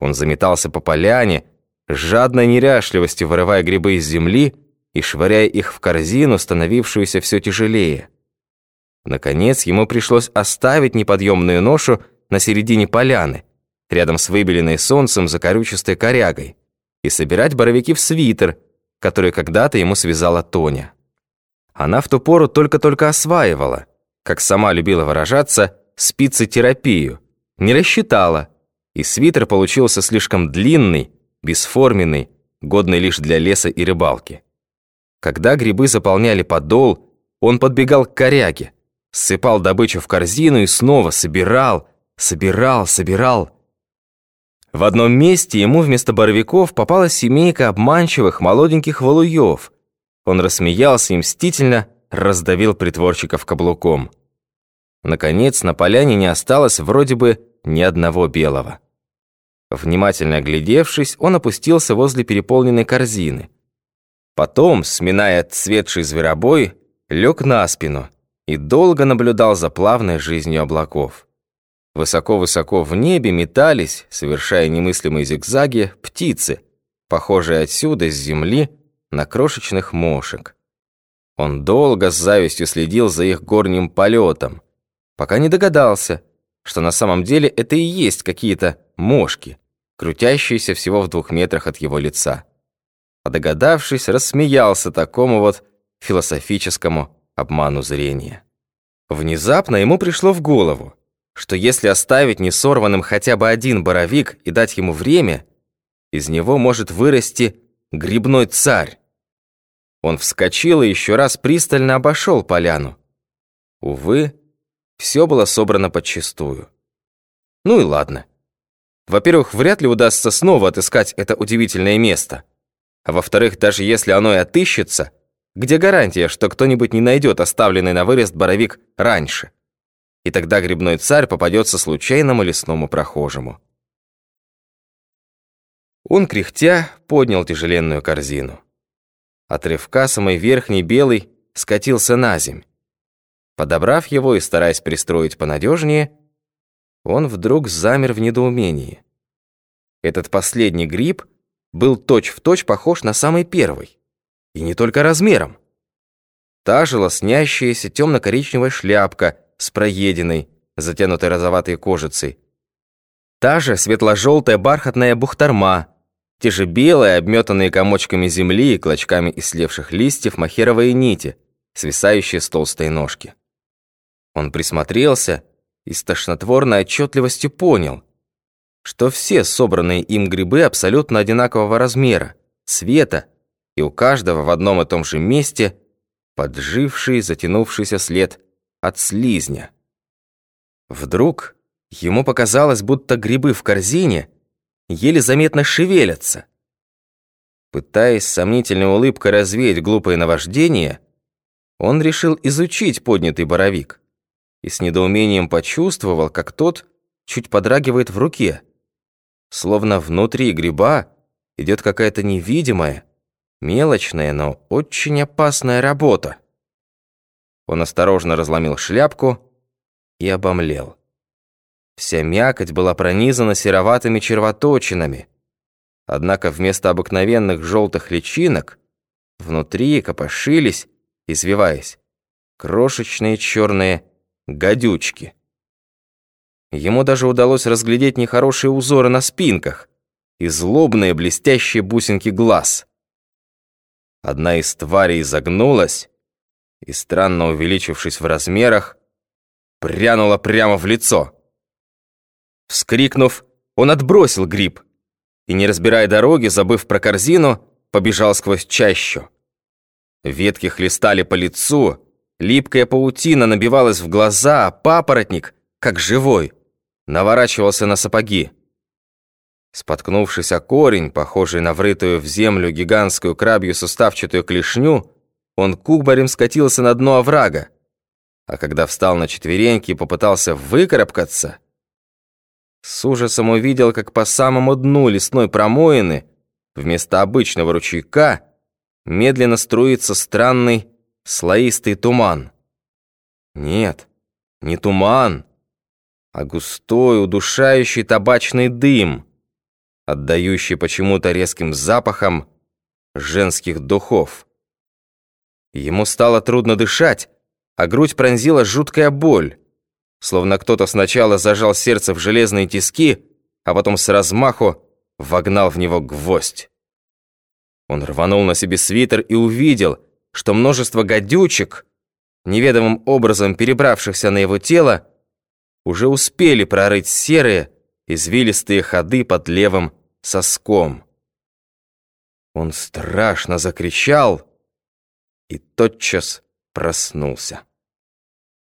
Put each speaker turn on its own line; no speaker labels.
Он заметался по поляне, с жадной неряшливостью вырывая грибы из земли и швыряя их в корзину, становившуюся все тяжелее. Наконец, ему пришлось оставить неподъемную ношу на середине поляны, рядом с выбеленной солнцем закорючистой корягой, и собирать боровики в свитер, который когда-то ему связала Тоня. Она в ту пору только-только осваивала, как сама любила выражаться, спицетерапию, не рассчитала, и свитер получился слишком длинный, бесформенный, годный лишь для леса и рыбалки. Когда грибы заполняли подол, он подбегал к коряге, сыпал добычу в корзину и снова собирал, собирал, собирал. В одном месте ему вместо боровиков попалась семейка обманчивых молоденьких валуев. Он рассмеялся и мстительно раздавил притворщиков каблуком. Наконец, на поляне не осталось вроде бы ни одного белого. Внимательно оглядевшись, он опустился возле переполненной корзины. Потом, сминая цветший зверобой, лег на спину и долго наблюдал за плавной жизнью облаков. Высоко-высоко в небе метались, совершая немыслимые зигзаги, птицы, похожие отсюда, с земли, на крошечных мошек. Он долго с завистью следил за их горним полетом, пока не догадался, что на самом деле это и есть какие-то мошки, крутящиеся всего в двух метрах от его лица. А догадавшись, рассмеялся такому вот философическому обману зрения. Внезапно ему пришло в голову, что если оставить несорванным хотя бы один боровик и дать ему время, из него может вырасти грибной царь. Он вскочил и еще раз пристально обошел поляну. Увы, все было собрано подчистую. Ну и ладно. Во-первых, вряд ли удастся снова отыскать это удивительное место. А во-вторых, даже если оно и отыщется, где гарантия, что кто-нибудь не найдет оставленный на вырест боровик раньше? И тогда грибной царь попадется случайному лесному прохожему. Он, кряхтя, поднял тяжеленную корзину. От рывка самый верхний белый скатился на земь. Подобрав его и стараясь пристроить понадежнее, он вдруг замер в недоумении. Этот последний гриб был точь-в-точь точь похож на самый первый. И не только размером. Та же лоснящаяся темно-коричневая шляпка с проеденной, затянутой розоватой кожицей. Та же светло-желтая бархатная бухтарма, те же белые, обметанные комочками земли и клочками ислевших листьев махеровые нити, свисающие с толстой ножки. Он присмотрелся и с тошнотворной отчетливостью понял, что все собранные им грибы абсолютно одинакового размера, цвета, и у каждого в одном и том же месте подживший, затянувшийся след от слизня. Вдруг ему показалось, будто грибы в корзине еле заметно шевелятся. Пытаясь сомнительной улыбкой развеять глупое наваждение, он решил изучить поднятый боровик и с недоумением почувствовал, как тот чуть подрагивает в руке, словно внутри гриба идет какая-то невидимая, мелочная, но очень опасная работа. Он осторожно разломил шляпку и обомлел. Вся мякоть была пронизана сероватыми червоточинами, однако вместо обыкновенных желтых личинок внутри копошились, извиваясь, крошечные черные гадючки. Ему даже удалось разглядеть нехорошие узоры на спинках и злобные блестящие бусинки глаз. Одна из тварей загнулась и, странно увеличившись в размерах, прянула прямо в лицо. Вскрикнув, он отбросил гриб и, не разбирая дороги, забыв про корзину, побежал сквозь чащу. Ветки хлестали по лицу, Липкая паутина набивалась в глаза, а папоротник, как живой, наворачивался на сапоги. Споткнувшись о корень, похожий на врытую в землю гигантскую крабью суставчатую клешню, он кубарем скатился на дно оврага. А когда встал на четвереньки и попытался выкарабкаться, с ужасом увидел, как по самому дну лесной промоины вместо обычного ручейка медленно струится странный слоистый туман. Нет, не туман, а густой, удушающий табачный дым. отдающий почему-то резким запахом женских духов. Ему стало трудно дышать, а грудь пронзила жуткая боль, словно кто-то сначала зажал сердце в железные тиски, а потом с размаху вогнал в него гвоздь. Он рванул на себе свитер и увидел, что множество гадючек, неведомым образом перебравшихся на его тело, уже успели прорыть серые, извилистые ходы под левым соском. Он страшно закричал и тотчас проснулся.